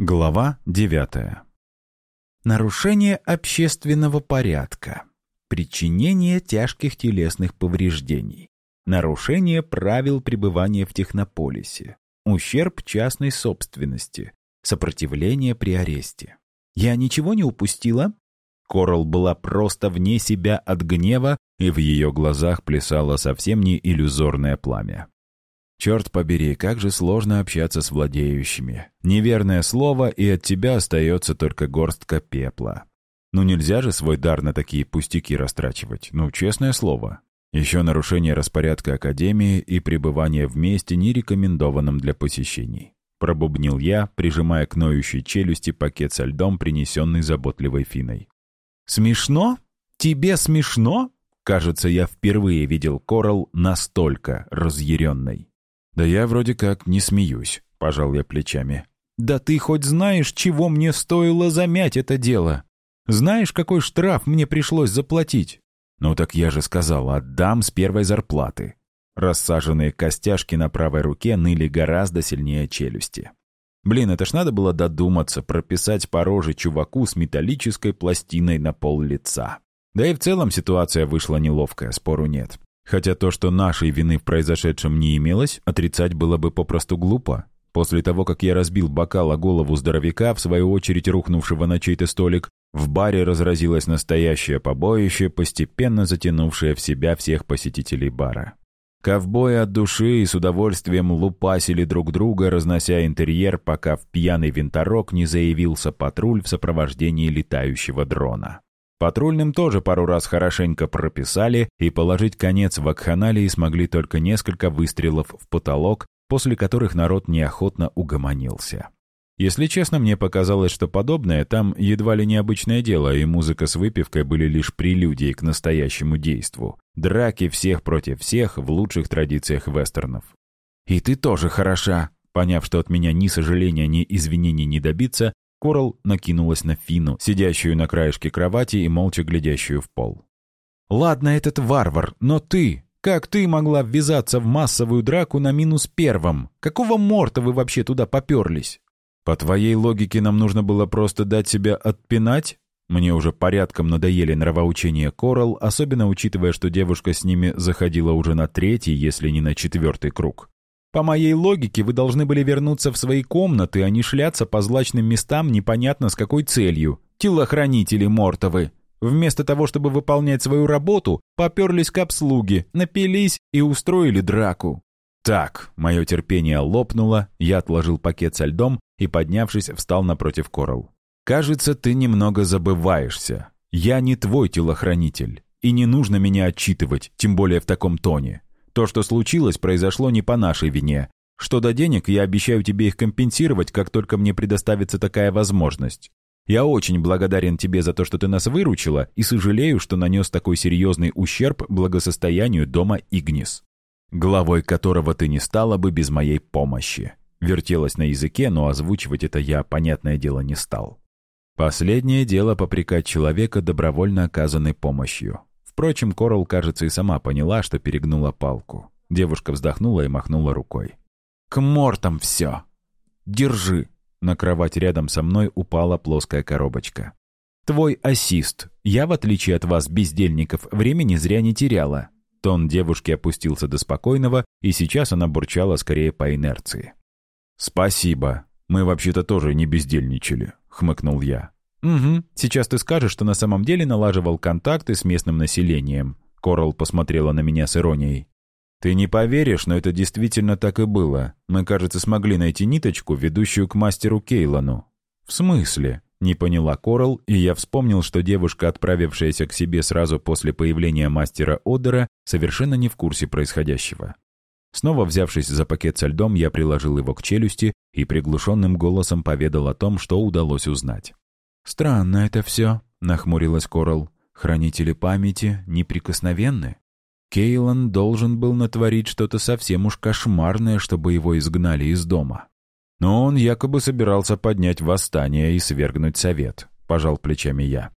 Глава 9. Нарушение общественного порядка. Причинение тяжких телесных повреждений. Нарушение правил пребывания в технополисе. Ущерб частной собственности. Сопротивление при аресте. Я ничего не упустила? Корал была просто вне себя от гнева, и в ее глазах плясало совсем не иллюзорное пламя. Черт побери, как же сложно общаться с владеющими. Неверное слово, и от тебя остается только горстка пепла. Ну нельзя же свой дар на такие пустяки растрачивать, ну честное слово. Еще нарушение распорядка Академии и пребывание в месте, не рекомендованном для посещений. Пробубнил я, прижимая к ноющей челюсти пакет со льдом, принесенный заботливой Финой. «Смешно? Тебе смешно?» Кажется, я впервые видел Корал настолько разъяренной. «Да я вроде как не смеюсь», — пожал я плечами. «Да ты хоть знаешь, чего мне стоило замять это дело? Знаешь, какой штраф мне пришлось заплатить?» «Ну так я же сказал, отдам с первой зарплаты». Рассаженные костяшки на правой руке ныли гораздо сильнее челюсти. Блин, это ж надо было додуматься, прописать по роже чуваку с металлической пластиной на пол лица. Да и в целом ситуация вышла неловкая, спору нет. Хотя то, что нашей вины в произошедшем не имелось, отрицать было бы попросту глупо. После того, как я разбил бокал о голову здоровяка, в свою очередь рухнувшего на чей-то столик, в баре разразилось настоящее побоище, постепенно затянувшее в себя всех посетителей бара. Ковбои от души и с удовольствием лупасили друг друга, разнося интерьер, пока в пьяный винторог не заявился патруль в сопровождении летающего дрона. Патрульным тоже пару раз хорошенько прописали, и положить конец вакханалии смогли только несколько выстрелов в потолок, после которых народ неохотно угомонился. Если честно, мне показалось, что подобное там едва ли необычное дело, и музыка с выпивкой были лишь прелюдией к настоящему действу. Драки всех против всех в лучших традициях вестернов. «И ты тоже хороша!» Поняв, что от меня ни сожаления, ни извинений не добиться, Корал накинулась на Фину, сидящую на краешке кровати и молча глядящую в пол. «Ладно, этот варвар, но ты... Как ты могла ввязаться в массовую драку на минус первом? Какого морта вы вообще туда поперлись?» «По твоей логике нам нужно было просто дать себя отпинать?» Мне уже порядком надоели нравоучения Корал, особенно учитывая, что девушка с ними заходила уже на третий, если не на четвертый круг. По моей логике, вы должны были вернуться в свои комнаты, а не шляться по злачным местам непонятно с какой целью. Телохранители мортовы. Вместо того, чтобы выполнять свою работу, поперлись к обслуге, напились и устроили драку. Так, мое терпение лопнуло, я отложил пакет со льдом и, поднявшись, встал напротив Корал. «Кажется, ты немного забываешься. Я не твой телохранитель, и не нужно меня отчитывать, тем более в таком тоне. То, что случилось, произошло не по нашей вине. Что до денег, я обещаю тебе их компенсировать, как только мне предоставится такая возможность. Я очень благодарен тебе за то, что ты нас выручила, и сожалею, что нанес такой серьезный ущерб благосостоянию дома Игнис, главой которого ты не стала бы без моей помощи. Вертелась на языке, но озвучивать это я, понятное дело, не стал. Последнее дело попрекать человека добровольно оказанной помощью. Впрочем, Корал, кажется, и сама поняла, что перегнула палку. Девушка вздохнула и махнула рукой. «К мортам все! Держи!» На кровать рядом со мной упала плоская коробочка. «Твой ассист. Я, в отличие от вас, бездельников, времени зря не теряла». Тон девушки опустился до спокойного, и сейчас она бурчала скорее по инерции. «Спасибо. Мы вообще-то тоже не бездельничали», — хмыкнул я. «Угу. Сейчас ты скажешь, что на самом деле налаживал контакты с местным населением». Корал посмотрела на меня с иронией. «Ты не поверишь, но это действительно так и было. Мы, кажется, смогли найти ниточку, ведущую к мастеру Кейлану». «В смысле?» — не поняла Корал, и я вспомнил, что девушка, отправившаяся к себе сразу после появления мастера Одера, совершенно не в курсе происходящего. Снова взявшись за пакет со льдом, я приложил его к челюсти и приглушенным голосом поведал о том, что удалось узнать. «Странно это все», — нахмурилась Корал. «Хранители памяти неприкосновенны. Кейлан должен был натворить что-то совсем уж кошмарное, чтобы его изгнали из дома. Но он якобы собирался поднять восстание и свергнуть совет», — пожал плечами я.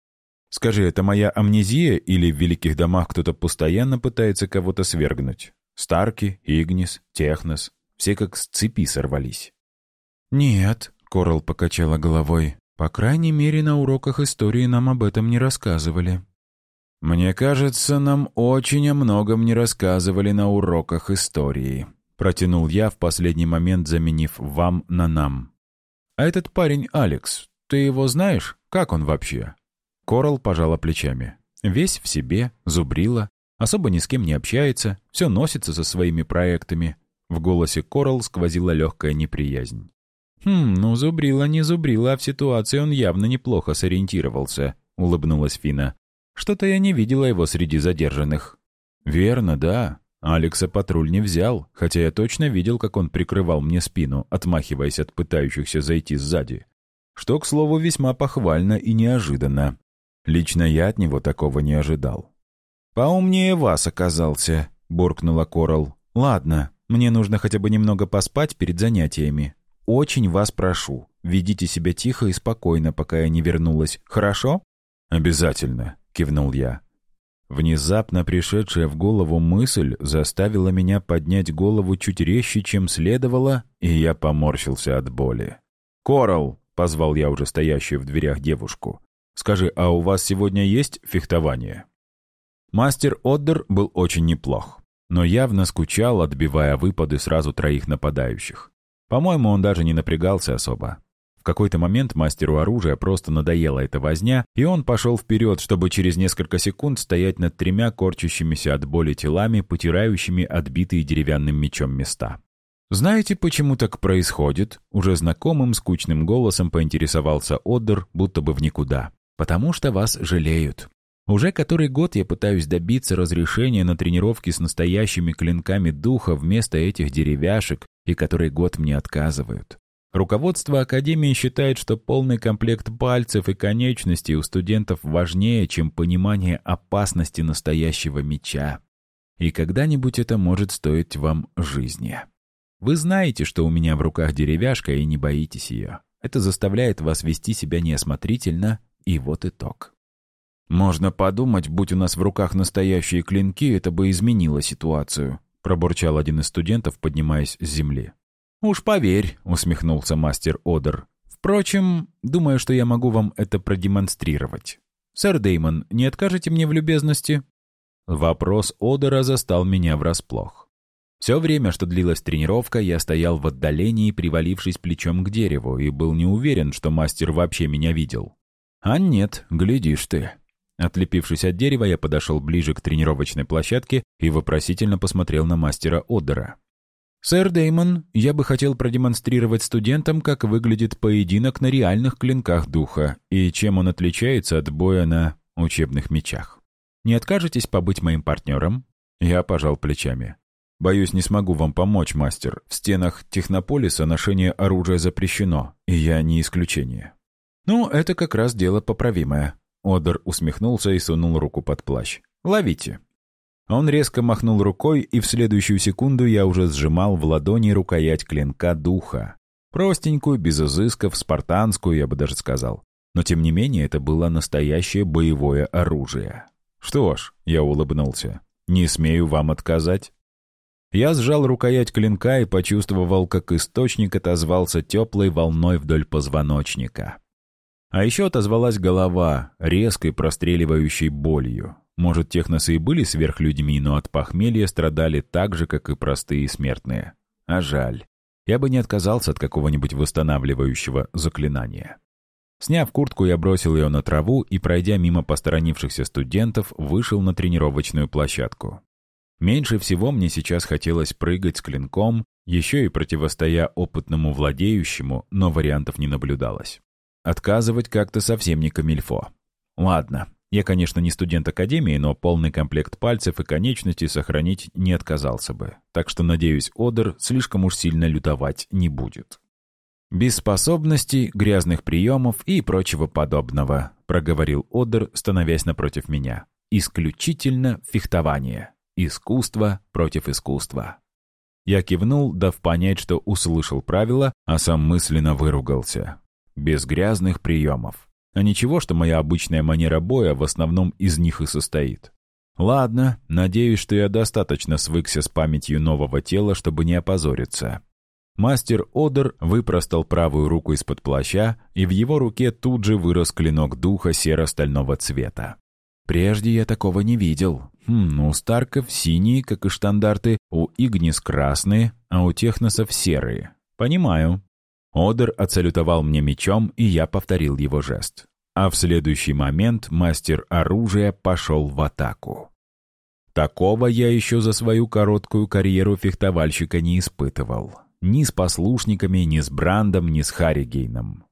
«Скажи, это моя амнезия или в великих домах кто-то постоянно пытается кого-то свергнуть? Старки, Игнис, Технос — все как с цепи сорвались». «Нет», Корал покачала головой. «По крайней мере, на уроках истории нам об этом не рассказывали». «Мне кажется, нам очень о многом не рассказывали на уроках истории», протянул я в последний момент, заменив «вам» на «нам». «А этот парень Алекс, ты его знаешь? Как он вообще?» Корал пожала плечами. Весь в себе, зубрила, особо ни с кем не общается, все носится со своими проектами. В голосе Корал сквозила легкая неприязнь. «Хм, ну зубрила не зубрила, а в ситуации он явно неплохо сориентировался», — улыбнулась Фина. Что-то я не видела его среди задержанных». «Верно, да. Алекса патруль не взял, хотя я точно видел, как он прикрывал мне спину, отмахиваясь от пытающихся зайти сзади. Что, к слову, весьма похвально и неожиданно. Лично я от него такого не ожидал. «Поумнее вас оказался», — буркнула Корал. «Ладно, мне нужно хотя бы немного поспать перед занятиями. Очень вас прошу, ведите себя тихо и спокойно, пока я не вернулась, хорошо?» «Обязательно», кивнул я. Внезапно пришедшая в голову мысль заставила меня поднять голову чуть резче, чем следовало, и я поморщился от боли. «Коралл!» — позвал я уже стоящую в дверях девушку. «Скажи, а у вас сегодня есть фехтование?» Мастер Оддер был очень неплох, но явно скучал, отбивая выпады сразу троих нападающих. По-моему, он даже не напрягался особо какой-то момент мастеру оружия просто надоела эта возня, и он пошел вперед, чтобы через несколько секунд стоять над тремя корчащимися от боли телами, потирающими отбитые деревянным мечом места. «Знаете, почему так происходит?» Уже знакомым скучным голосом поинтересовался Оддер, будто бы в никуда. «Потому что вас жалеют. Уже который год я пытаюсь добиться разрешения на тренировки с настоящими клинками духа вместо этих деревяшек, и который год мне отказывают. Руководство Академии считает, что полный комплект пальцев и конечностей у студентов важнее, чем понимание опасности настоящего меча. И когда-нибудь это может стоить вам жизни. Вы знаете, что у меня в руках деревяшка, и не боитесь ее. Это заставляет вас вести себя неосмотрительно, и вот итог. «Можно подумать, будь у нас в руках настоящие клинки, это бы изменило ситуацию», пробурчал один из студентов, поднимаясь с земли. «Уж поверь», — усмехнулся мастер Одер. «Впрочем, думаю, что я могу вам это продемонстрировать. Сэр Деймон, не откажете мне в любезности?» Вопрос Одера застал меня врасплох. Все время, что длилась тренировка, я стоял в отдалении, привалившись плечом к дереву, и был не уверен, что мастер вообще меня видел. А нет, глядишь ты. Отлепившись от дерева, я подошел ближе к тренировочной площадке и вопросительно посмотрел на мастера Одера. «Сэр Деймон, я бы хотел продемонстрировать студентам, как выглядит поединок на реальных клинках духа и чем он отличается от боя на учебных мечах. Не откажетесь побыть моим партнером?» Я пожал плечами. «Боюсь, не смогу вам помочь, мастер. В стенах Технополиса ношение оружия запрещено, и я не исключение». «Ну, это как раз дело поправимое». Одер усмехнулся и сунул руку под плащ. «Ловите». Он резко махнул рукой, и в следующую секунду я уже сжимал в ладони рукоять клинка духа. Простенькую, без изысков, спартанскую, я бы даже сказал. Но тем не менее это было настоящее боевое оружие. «Что ж», — я улыбнулся, — «не смею вам отказать». Я сжал рукоять клинка и почувствовал, как источник отозвался теплой волной вдоль позвоночника. А еще отозвалась голова, резкой простреливающей болью. Может, техносы и были сверхлюдьми, но от похмелья страдали так же, как и простые смертные. А жаль. Я бы не отказался от какого-нибудь восстанавливающего заклинания. Сняв куртку, я бросил ее на траву и, пройдя мимо посторонившихся студентов, вышел на тренировочную площадку. Меньше всего мне сейчас хотелось прыгать с клинком, еще и противостоя опытному владеющему, но вариантов не наблюдалось. Отказывать как-то совсем не камильфо. Ладно, я, конечно, не студент академии, но полный комплект пальцев и конечностей сохранить не отказался бы. Так что, надеюсь, Одер слишком уж сильно лютовать не будет. «Без способностей, грязных приемов и прочего подобного», проговорил Одер, становясь напротив меня. «Исключительно фехтование. Искусство против искусства». Я кивнул, дав понять, что услышал правила, а сам мысленно выругался. «Без грязных приемов. А ничего, что моя обычная манера боя в основном из них и состоит. Ладно, надеюсь, что я достаточно свыкся с памятью нового тела, чтобы не опозориться. Мастер Одер выпростал правую руку из-под плаща, и в его руке тут же вырос клинок духа серо-стального цвета. Прежде я такого не видел. Хм, у Старков синие, как и штандарты, у Игнис красные, а у Техносов серые. Понимаю. Одер отсалютовал мне мечом, и я повторил его жест. А в следующий момент мастер оружия пошел в атаку. Такого я еще за свою короткую карьеру фехтовальщика не испытывал. Ни с послушниками, ни с Брандом, ни с Харригейном.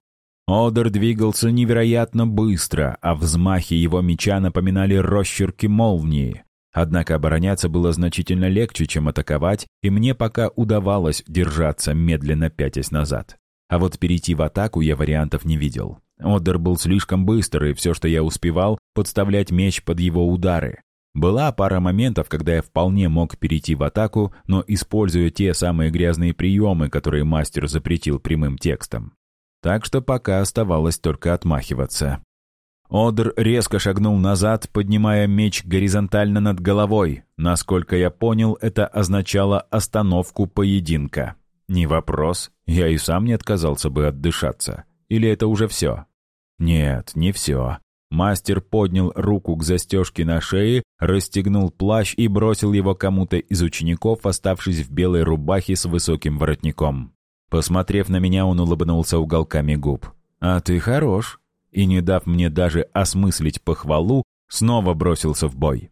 Одер двигался невероятно быстро, а взмахи его меча напоминали росчерки молнии. Однако обороняться было значительно легче, чем атаковать, и мне пока удавалось держаться, медленно пятясь назад. А вот перейти в атаку я вариантов не видел. Одер был слишком быстр, и все, что я успевал, подставлять меч под его удары. Была пара моментов, когда я вполне мог перейти в атаку, но используя те самые грязные приемы, которые мастер запретил прямым текстом. Так что пока оставалось только отмахиваться. Одр резко шагнул назад, поднимая меч горизонтально над головой. Насколько я понял, это означало остановку поединка. Не вопрос, я и сам не отказался бы отдышаться. Или это уже все? Нет, не все. Мастер поднял руку к застежке на шее, расстегнул плащ и бросил его кому-то из учеников, оставшись в белой рубахе с высоким воротником. Посмотрев на меня, он улыбнулся уголками губ. «А ты хорош!» И, не дав мне даже осмыслить похвалу, снова бросился в бой.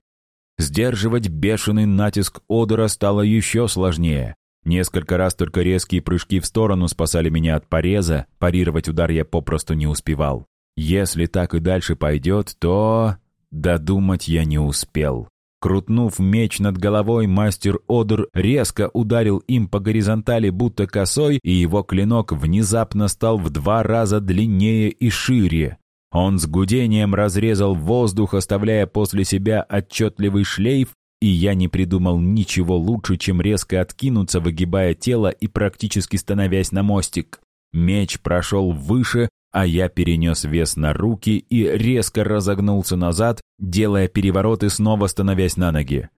Сдерживать бешеный натиск Одера стало еще сложнее. Несколько раз только резкие прыжки в сторону спасали меня от пореза, парировать удар я попросту не успевал. Если так и дальше пойдет, то... Додумать я не успел. Крутнув меч над головой, мастер Одер резко ударил им по горизонтали, будто косой, и его клинок внезапно стал в два раза длиннее и шире. Он с гудением разрезал воздух, оставляя после себя отчетливый шлейф, и я не придумал ничего лучше, чем резко откинуться, выгибая тело и практически становясь на мостик. Меч прошел выше, а я перенес вес на руки и резко разогнулся назад, делая переворот и снова становясь на ноги.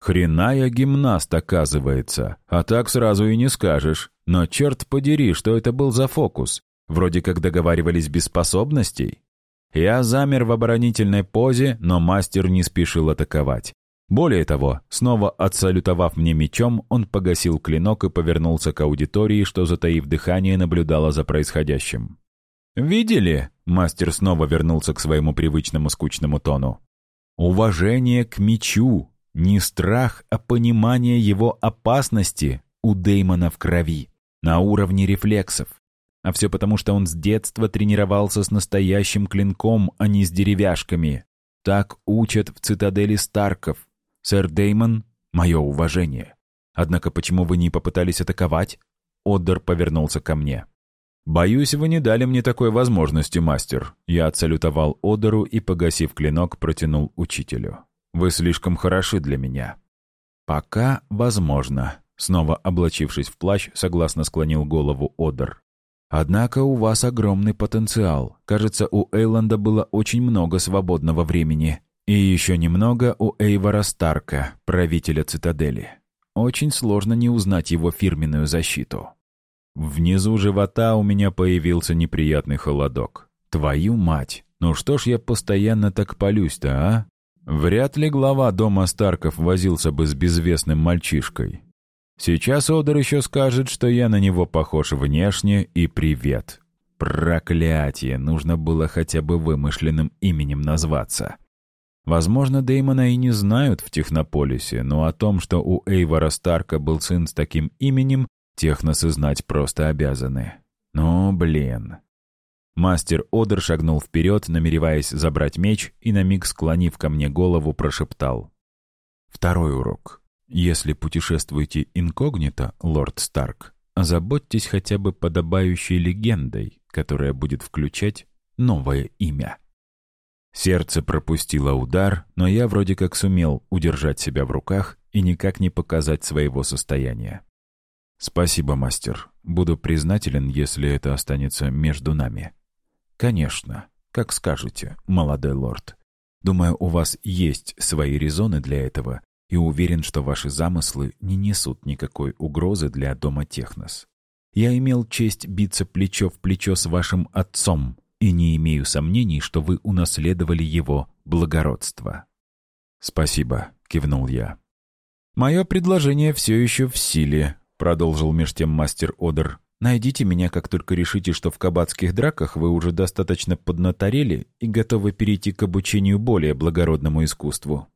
Хреная гимнаст, оказывается, а так сразу и не скажешь. Но черт подери, что это был за фокус? Вроде как договаривались без способностей. Я замер в оборонительной позе, но мастер не спешил атаковать. Более того, снова отсалютовав мне мечом, он погасил клинок и повернулся к аудитории, что, затаив дыхание, наблюдала за происходящим. «Видели?» — мастер снова вернулся к своему привычному скучному тону. «Уважение к мечу, не страх, а понимание его опасности у Деймона в крови, на уровне рефлексов. А все потому, что он с детства тренировался с настоящим клинком, а не с деревяшками. Так учат в цитадели Старков. Сэр Деймон, мое уважение. Однако почему вы не попытались атаковать?» Оддер повернулся ко мне. «Боюсь, вы не дали мне такой возможности, мастер». Я отсалютовал Одеру и, погасив клинок, протянул учителю. «Вы слишком хороши для меня». «Пока возможно», — снова облачившись в плащ, согласно склонил голову Одер. «Однако у вас огромный потенциал. Кажется, у Эйланда было очень много свободного времени. И еще немного у Эйвора Старка, правителя цитадели. Очень сложно не узнать его фирменную защиту». Внизу живота у меня появился неприятный холодок. Твою мать! Ну что ж я постоянно так полюсь-то, а? Вряд ли глава дома Старков возился бы с безвестным мальчишкой. Сейчас Одер еще скажет, что я на него похож внешне, и привет. Проклятие, нужно было хотя бы вымышленным именем назваться. Возможно, Дэймона и не знают в Технополисе, но о том, что у Эйвора Старка был сын с таким именем, Техносы знать просто обязаны. Ну, блин. Мастер Одер шагнул вперед, намереваясь забрать меч, и на миг склонив ко мне голову, прошептал. Второй урок. Если путешествуете инкогнито, лорд Старк, озаботьтесь хотя бы подобающей легендой, которая будет включать новое имя. Сердце пропустило удар, но я вроде как сумел удержать себя в руках и никак не показать своего состояния. «Спасибо, мастер. Буду признателен, если это останется между нами». «Конечно. Как скажете, молодой лорд. Думаю, у вас есть свои резоны для этого, и уверен, что ваши замыслы не несут никакой угрозы для дома Технос. Я имел честь биться плечо в плечо с вашим отцом и не имею сомнений, что вы унаследовали его благородство». «Спасибо», — кивнул я. «Мое предложение все еще в силе», — продолжил меж тем мастер Одер. «Найдите меня, как только решите, что в кабацких драках вы уже достаточно поднаторели и готовы перейти к обучению более благородному искусству».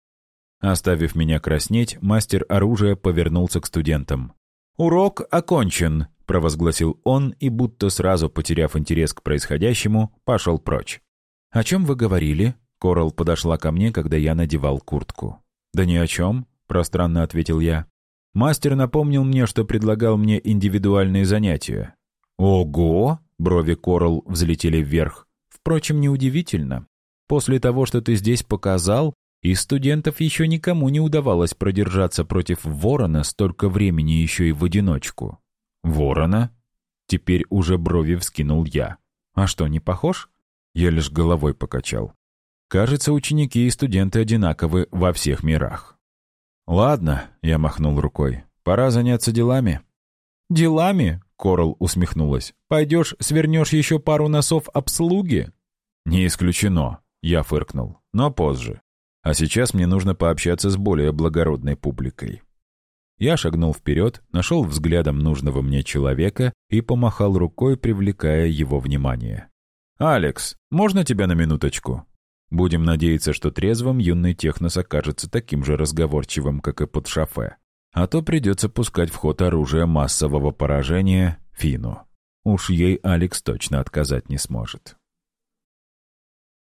Оставив меня краснеть, мастер оружия повернулся к студентам. «Урок окончен», — провозгласил он и, будто сразу потеряв интерес к происходящему, пошел прочь. «О чем вы говорили?» Корал подошла ко мне, когда я надевал куртку. «Да ни о чем», — пространно ответил я. Мастер напомнил мне, что предлагал мне индивидуальные занятия. «Ого!» — брови Корал взлетели вверх. «Впрочем, неудивительно. После того, что ты здесь показал, из студентов еще никому не удавалось продержаться против ворона столько времени еще и в одиночку. Ворона? Теперь уже брови вскинул я. А что, не похож? Я лишь головой покачал. Кажется, ученики и студенты одинаковы во всех мирах. «Ладно», — я махнул рукой, — «пора заняться делами». «Делами?» — Корал усмехнулась. «Пойдешь, свернешь еще пару носов обслуги?» «Не исключено», — я фыркнул, — «но позже. А сейчас мне нужно пообщаться с более благородной публикой». Я шагнул вперед, нашел взглядом нужного мне человека и помахал рукой, привлекая его внимание. «Алекс, можно тебя на минуточку?» Будем надеяться, что трезвым юный технос окажется таким же разговорчивым, как и под шофе. А то придется пускать в ход оружие массового поражения Фину. Уж ей Алекс точно отказать не сможет.